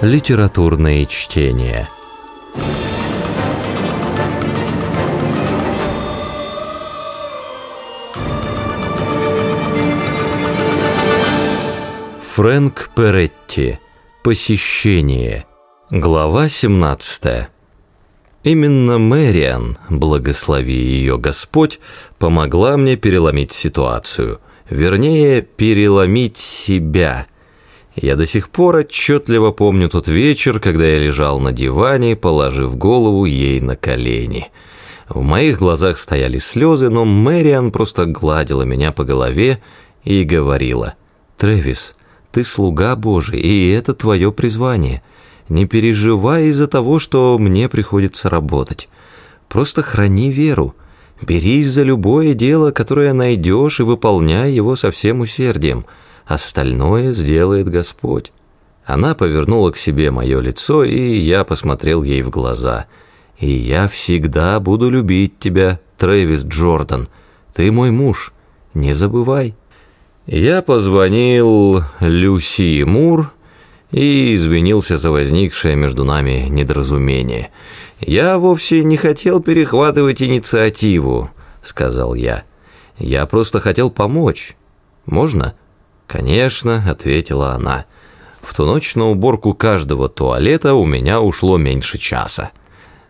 Литературные чтения. Фрэнк Перетти. Посещение. Глава 17. Именно Мэриан, благослови ее Господь, помогла мне переломить ситуацию. Вернее, переломить себя – я до сих пор отчетливо помню тот вечер, когда я лежал на диване, положив голову ей на колени. В моих глазах стояли слезы, но Мэриан просто гладила меня по голове и говорила, «Трэвис, ты слуга Божий, и это твое призвание. Не переживай из-за того, что мне приходится работать. Просто храни веру». Берись за любое дело, которое найдешь, и выполняй его со всем усердием – остальное сделает Господь. Она повернула к себе мое лицо, и я посмотрел ей в глаза. «И я всегда буду любить тебя, Трэвис Джордан. Ты мой муж, не забывай». Я позвонил Люси Мур и извинился за возникшее между нами недоразумение. «Я вовсе не хотел перехватывать инициативу», — сказал я. «Я просто хотел помочь. Можно?» «Конечно», — ответила она. «В ту ночь на уборку каждого туалета у меня ушло меньше часа».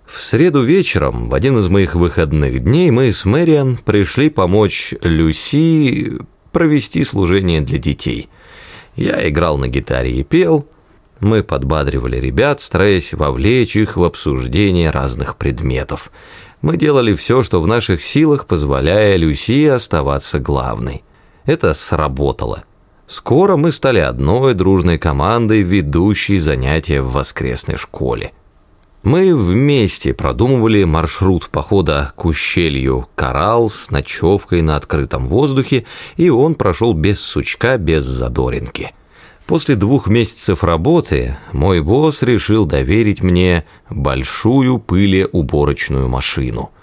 В среду вечером, в один из моих выходных дней, мы с Мэриан пришли помочь Люси провести служение для детей. Я играл на гитаре и пел. Мы подбадривали ребят, стараясь вовлечь их в обсуждение разных предметов. Мы делали все, что в наших силах, позволяя Люси оставаться главной. Это сработало. Скоро мы стали одной дружной командой, ведущей занятия в воскресной школе. Мы вместе продумывали маршрут похода к ущелью Коралл с ночевкой на открытом воздухе, и он прошел без сучка, без задоринки. После двух месяцев работы мой босс решил доверить мне большую пылеуборочную машину –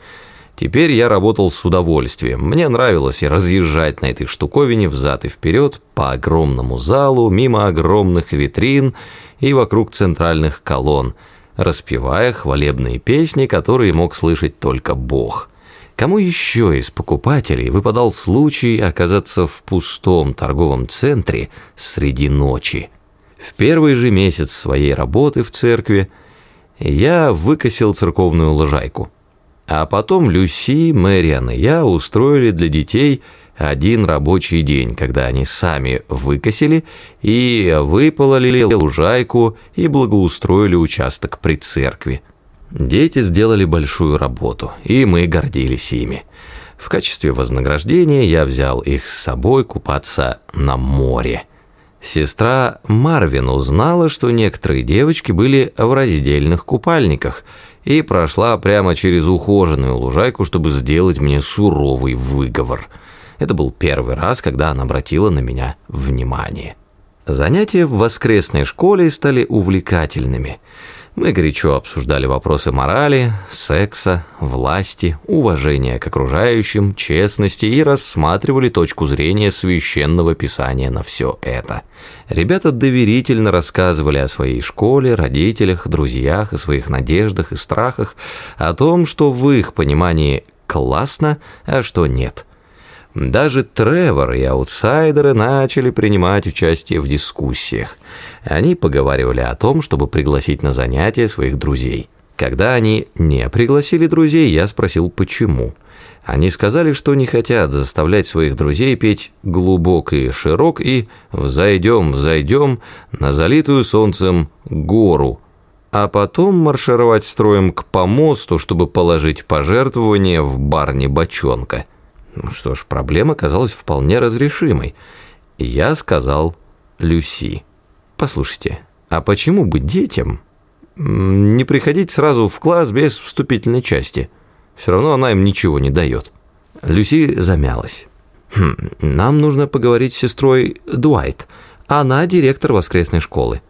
Теперь я работал с удовольствием. Мне нравилось и разъезжать на этой штуковине взад и вперед по огромному залу, мимо огромных витрин и вокруг центральных колонн, распевая хвалебные песни, которые мог слышать только Бог. Кому еще из покупателей выпадал случай оказаться в пустом торговом центре среди ночи? В первый же месяц своей работы в церкви я выкосил церковную лужайку – а потом Люси, Мэриан и я устроили для детей один рабочий день, когда они сами выкосили и выпололи лужайку и благоустроили участок при церкви. Дети сделали большую работу, и мы гордились ими. В качестве вознаграждения я взял их с собой купаться на море. Сестра Марвин узнала, что некоторые девочки были в раздельных купальниках – и прошла прямо через ухоженную лужайку, чтобы сделать мне суровый выговор. Это был первый раз, когда она обратила на меня внимание. Занятия в воскресной школе стали увлекательными – мы горячо обсуждали вопросы морали, секса, власти, уважения к окружающим, честности и рассматривали точку зрения священного писания на все это. Ребята доверительно рассказывали о своей школе, родителях, друзьях, о своих надеждах и страхах, о том, что в их понимании классно, а что нет – даже Тревор и аутсайдеры начали принимать участие в дискуссиях. Они поговаривали о том, чтобы пригласить на занятия своих друзей. Когда они не пригласили друзей, я спросил, почему. Они сказали, что не хотят заставлять своих друзей петь «глубок и широк» и «взойдем, взойдем» на залитую солнцем гору, а потом маршировать строем к помосту, чтобы положить пожертвование в барне бочонка. Ну что ж, проблема казалась вполне разрешимой. Я сказал Люси, послушайте, а почему бы детям не приходить сразу в класс без вступительной части? Все равно она им ничего не дает. Люси замялась. Хм, нам нужно поговорить с сестрой Дуайт. Она директор воскресной школы.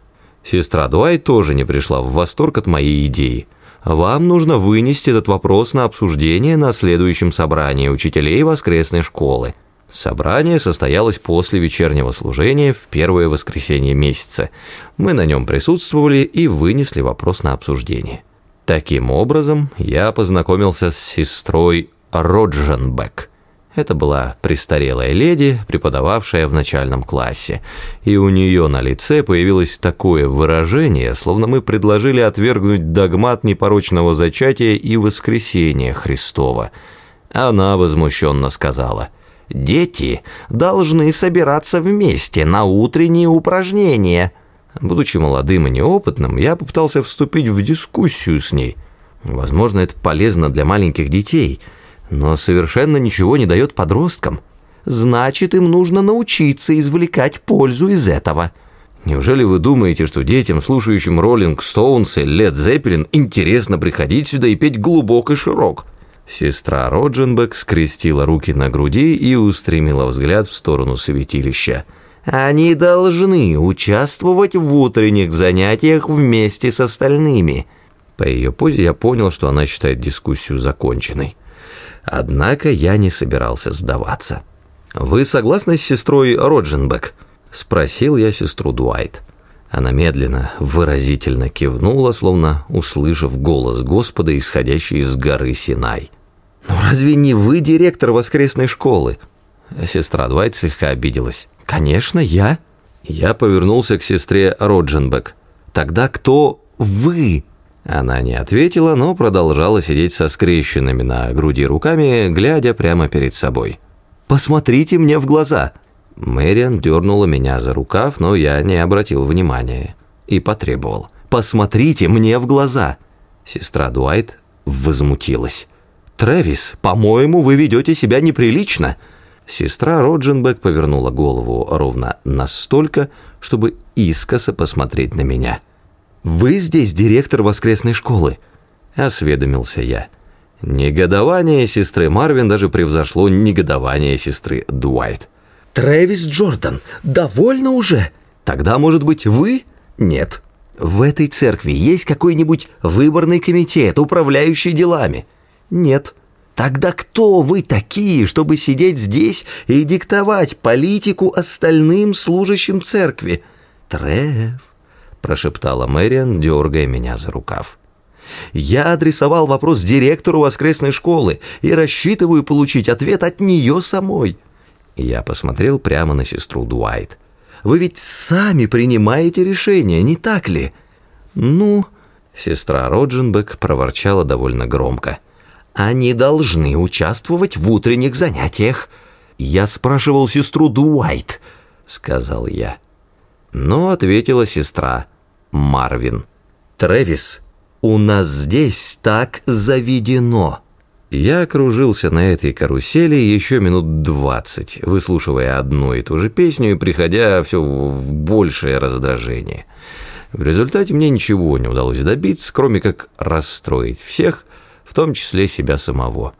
Сестра Дуайт тоже не пришла в восторг от моей идеи. Вам нужно вынести этот вопрос на обсуждение на следующем собрании учителей воскресной школы. Собрание состоялось после вечернего служения в первое воскресенье месяца. Мы на нем присутствовали и вынесли вопрос на обсуждение. Таким образом, я познакомился с сестрой Родженбек. Это была престарелая леди, преподававшая в начальном классе, и у нее на лице появилось такое выражение, словно мы предложили отвергнуть догмат непорочного зачатия и воскресения Христова. Она возмущенно сказала, «Дети должны собираться вместе на утренние упражнения». Будучи молодым и неопытным, я попытался вступить в дискуссию с ней. Возможно, это полезно для маленьких детей – но совершенно ничего не дает подросткам. Значит, им нужно научиться извлекать пользу из этого. Неужели вы думаете, что детям, слушающим Роллинг Стоунс и Лед Зеппелин, интересно приходить сюда и петь глубок и широк? Сестра Родженбек скрестила руки на груди и устремила взгляд в сторону святилища. «Они должны участвовать в утренних занятиях вместе с остальными». По ее позе я понял, что она считает дискуссию законченной. Однако я не собирался сдаваться. «Вы согласны с сестрой Родженбек?» – спросил я сестру Дуайт. Она медленно, выразительно кивнула, словно услышав голос Господа, исходящий из горы Синай. «Но разве не вы директор воскресной школы?» Сестра Дуайт слегка обиделась. «Конечно, я». Я повернулся к сестре Родженбек. «Тогда кто вы?» Она не ответила, но продолжала сидеть со скрещенными на груди руками, глядя прямо перед собой. «Посмотрите мне в глаза!» Мэриан дернула меня за рукав, но я не обратил внимания и потребовал. «Посмотрите мне в глаза!» Сестра Дуайт возмутилась. «Трэвис, по-моему, вы ведете себя неприлично!» Сестра Родженбек повернула голову ровно настолько, чтобы искоса посмотреть на меня. «Вы здесь директор воскресной школы?» – осведомился я. Негодование сестры Марвин даже превзошло негодование сестры Дуайт. «Трэвис Джордан, довольно уже? Тогда, может быть, вы?» «Нет. В этой церкви есть какой-нибудь выборный комитет, управляющий делами?» «Нет». Тогда кто вы такие, чтобы сидеть здесь и диктовать политику остальным служащим церкви? Трев, прошептала Мэриан, дергая меня за рукав. «Я адресовал вопрос директору воскресной школы и рассчитываю получить ответ от нее самой». Я посмотрел прямо на сестру Дуайт. «Вы ведь сами принимаете решение, не так ли?» «Ну...» Сестра Родженбек проворчала довольно громко. «Они должны участвовать в утренних занятиях». «Я спрашивал сестру Дуайт», — сказал я. Но ответила сестра Марвин. «Трэвис, у нас здесь так заведено». Я окружился на этой карусели еще минут двадцать, выслушивая одну и ту же песню и приходя все в большее раздражение. В результате мне ничего не удалось добиться, кроме как расстроить всех, в том числе себя самого.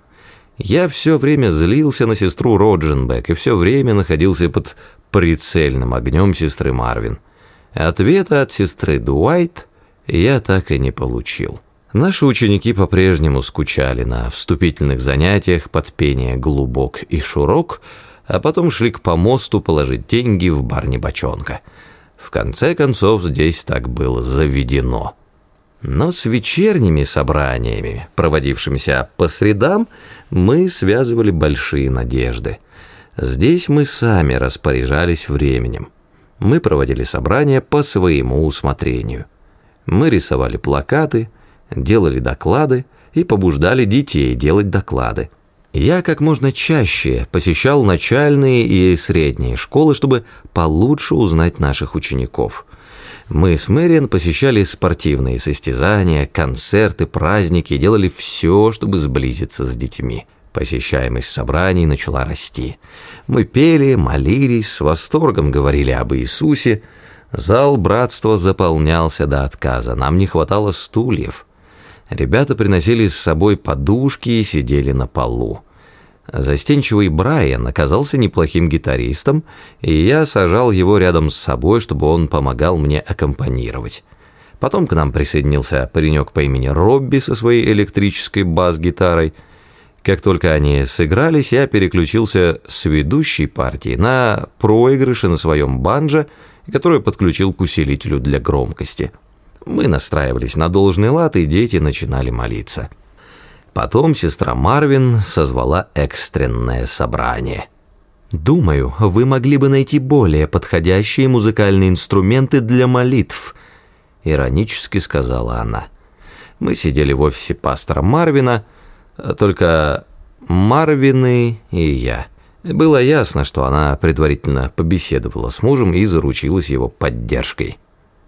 Я все время злился на сестру Родженбек и все время находился под прицельным огнем сестры Марвин. Ответа от сестры Дуайт я так и не получил. Наши ученики по-прежнему скучали на вступительных занятиях под пение «Глубок» и «Шурок», а потом шли к помосту положить деньги в барне бочонка. В конце концов, здесь так было заведено. Но с вечерними собраниями, проводившимися по средам, мы связывали большие надежды. Здесь мы сами распоряжались временем. Мы проводили собрания по своему усмотрению. Мы рисовали плакаты, делали доклады и побуждали детей делать доклады. Я как можно чаще посещал начальные и средние школы, чтобы получше узнать наших учеников. Мы с Мэриан посещали спортивные состязания, концерты, праздники, делали все, чтобы сблизиться с детьми. Посещаемость собраний начала расти. Мы пели, молились, с восторгом говорили об Иисусе. Зал братства заполнялся до отказа, нам не хватало стульев. Ребята приносили с собой подушки и сидели на полу. Застенчивый Брайан оказался неплохим гитаристом, и я сажал его рядом с собой, чтобы он помогал мне аккомпанировать. Потом к нам присоединился паренек по имени Робби со своей электрической бас-гитарой – Как только они сыгрались, я переключился с ведущей партии на проигрыши на своем банджо, который подключил к усилителю для громкости. Мы настраивались на должный лад, и дети начинали молиться. Потом сестра Марвин созвала экстренное собрание. «Думаю, вы могли бы найти более подходящие музыкальные инструменты для молитв», иронически сказала она. Мы сидели в офисе пастора Марвина, только Марвины и я. Было ясно, что она предварительно побеседовала с мужем и заручилась его поддержкой.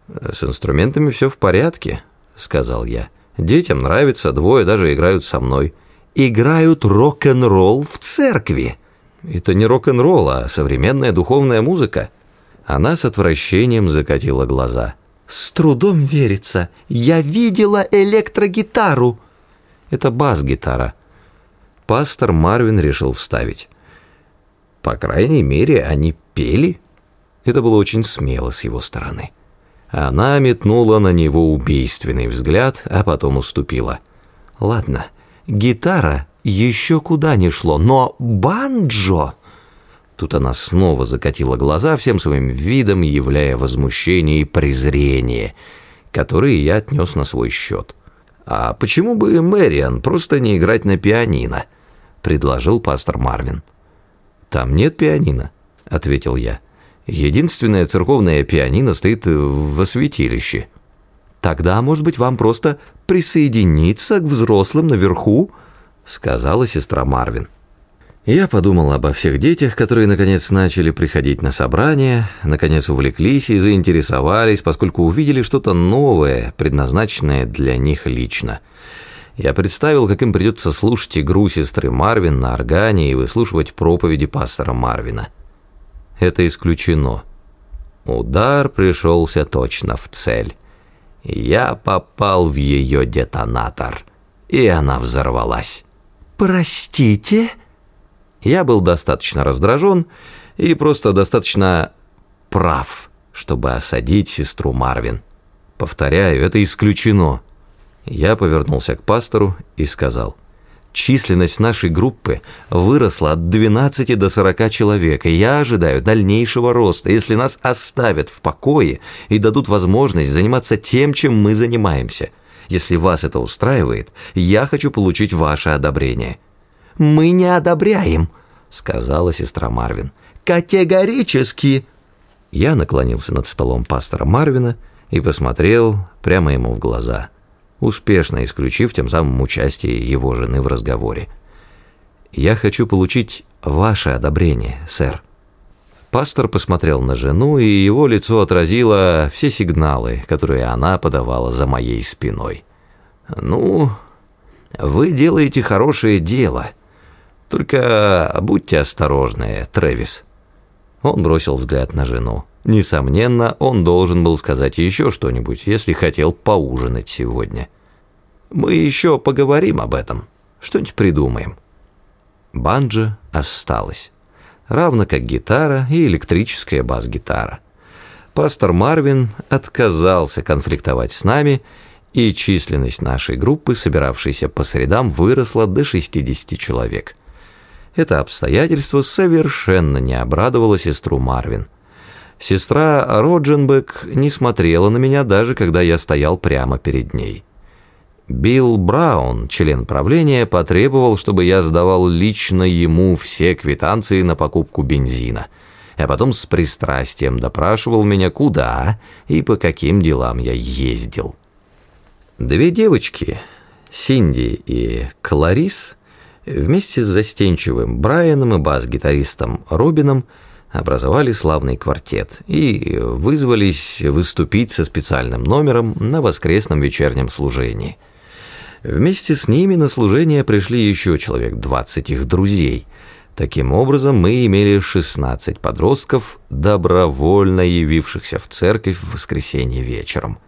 «С инструментами все в порядке», — сказал я. «Детям нравится, двое даже играют со мной». «Играют рок-н-ролл в церкви». «Это не рок-н-ролл, а современная духовная музыка». Она с отвращением закатила глаза. «С трудом верится. Я видела электрогитару». «Это бас-гитара», пастор Марвин решил вставить. По крайней мере, они пели. Это было очень смело с его стороны. Она метнула на него убийственный взгляд, а потом уступила. «Ладно, гитара еще куда не шло, но банджо...» Тут она снова закатила глаза, всем своим видом являя возмущение и презрение, которые я отнес на свой счет. «А почему бы Мэриан просто не играть на пианино?» — предложил пастор Марвин. «Там нет пианино», — ответил я. «Единственное церковное пианино стоит в святилище». «Тогда, может быть, вам просто присоединиться к взрослым наверху?» — сказала сестра Марвин. Я подумал обо всех детях, которые наконец начали приходить на собрания, наконец увлеклись и заинтересовались, поскольку увидели что-то новое, предназначенное для них лично. Я представил, как им придется слушать игру сестры Марвин на органе и выслушивать проповеди пастора Марвина. Это исключено. Удар пришелся точно в цель. Я попал в ее детонатор, и она взорвалась. «Простите?» Я был достаточно раздражен и просто достаточно прав, чтобы осадить сестру Марвин. Повторяю, это исключено. Я повернулся к пастору и сказал, «Численность нашей группы выросла от 12 до 40 человек, и я ожидаю дальнейшего роста, если нас оставят в покое и дадут возможность заниматься тем, чем мы занимаемся. Если вас это устраивает, я хочу получить ваше одобрение». «Мы не одобряем», — сказала сестра Марвин. «Категорически!» Я наклонился над столом пастора Марвина и посмотрел прямо ему в глаза — успешно исключив тем самым участие его жены в разговоре. «Я хочу получить ваше одобрение, сэр». Пастор посмотрел на жену, и его лицо отразило все сигналы, которые она подавала за моей спиной. «Ну, вы делаете хорошее дело. Только будьте осторожны, Трэвис». Он бросил взгляд на жену. Несомненно, он должен был сказать еще что-нибудь, если хотел поужинать сегодня. Мы еще поговорим об этом, что-нибудь придумаем. Банджо осталась, равно как гитара и электрическая бас-гитара. Пастор Марвин отказался конфликтовать с нами, и численность нашей группы, собиравшейся по средам, выросла до 60 человек. Это обстоятельство совершенно не обрадовало сестру Марвин – Сестра Родженбек не смотрела на меня, даже когда я стоял прямо перед ней. Билл Браун, член правления, потребовал, чтобы я сдавал лично ему все квитанции на покупку бензина, а потом с пристрастием допрашивал меня, куда и по каким делам я ездил. Две девочки, Синди и Кларис, вместе с застенчивым Брайаном и бас-гитаристом Робином, образовали славный квартет и вызвались выступить со специальным номером на воскресном вечернем служении. Вместе с ними на служение пришли еще человек 20 их друзей. Таким образом, мы имели 16 подростков, добровольно явившихся в церковь в воскресенье вечером.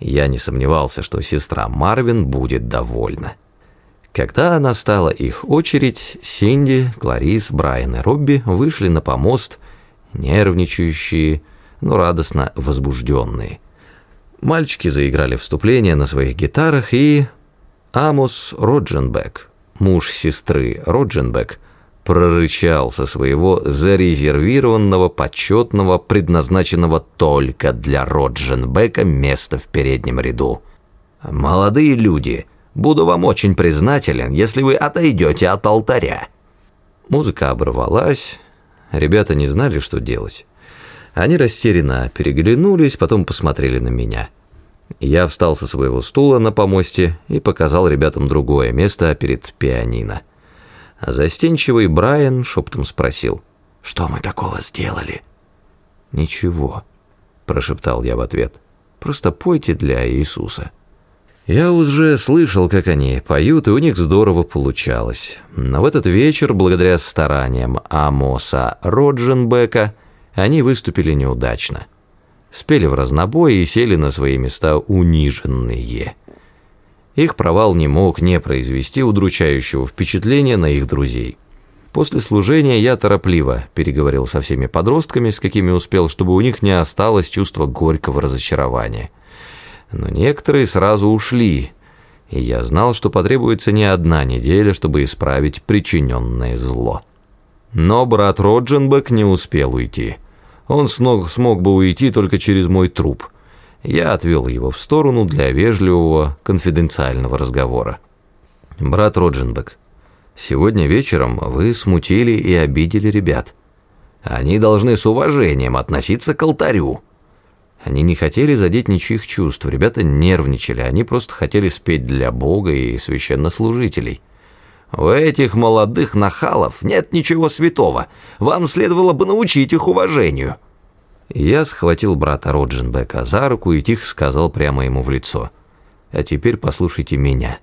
Я не сомневался, что сестра Марвин будет довольна. Когда настала их очередь, Синди, Кларис, Брайан и Робби вышли на помост, нервничающие, но радостно возбужденные. Мальчики заиграли вступление на своих гитарах, и Амос Родженбек муж сестры Родженбек, прорычал со своего зарезервированного, почетного, предназначенного только для Родженбека места в переднем ряду. «Молодые люди, буду вам очень признателен, если вы отойдете от алтаря». Музыка оборвалась, ребята не знали, что делать. Они растерянно переглянулись, потом посмотрели на меня. Я встал со своего стула на помосте и показал ребятам другое место перед пианино. А застенчивый Брайан шептом спросил, «Что мы такого сделали?» «Ничего», – прошептал я в ответ, «просто пойте для Иисуса». Я уже слышал, как они поют, и у них здорово получалось. Но в этот вечер, благодаря стараниям Амоса Родженбека, они выступили неудачно. Спели в разнобой и сели на свои места униженные. Их провал не мог не произвести удручающего впечатления на их друзей. После служения я торопливо переговорил со всеми подростками, с какими успел, чтобы у них не осталось чувства горького разочарования. Но некоторые сразу ушли, и я знал, что потребуется не одна неделя, чтобы исправить причиненное зло. Но брат Родженбек не успел уйти. Он смог, смог бы уйти только через мой труп – я отвел его в сторону для вежливого, конфиденциального разговора. «Брат Родженбек, сегодня вечером вы смутили и обидели ребят. Они должны с уважением относиться к алтарю». Они не хотели задеть ничьих чувств, ребята нервничали, они просто хотели спеть для Бога и священнослужителей. У этих молодых нахалов нет ничего святого, вам следовало бы научить их уважению». Я схватил брата Родженбека за руку и тихо сказал прямо ему в лицо. «А теперь послушайте меня.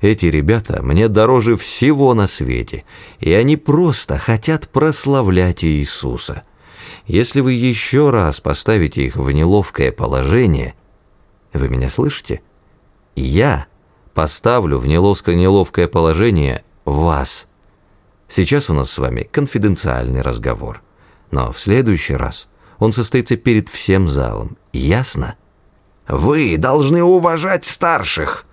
Эти ребята мне дороже всего на свете, и они просто хотят прославлять Иисуса. Если вы еще раз поставите их в неловкое положение, вы меня слышите? Я поставлю в неловкое неловкое положение вас. Сейчас у нас с вами конфиденциальный разговор, но в следующий раз – он состоится перед всем залом. Ясно? Вы должны уважать старших.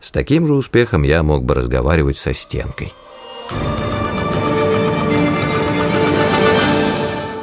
С таким же успехом я мог бы разговаривать со стенкой.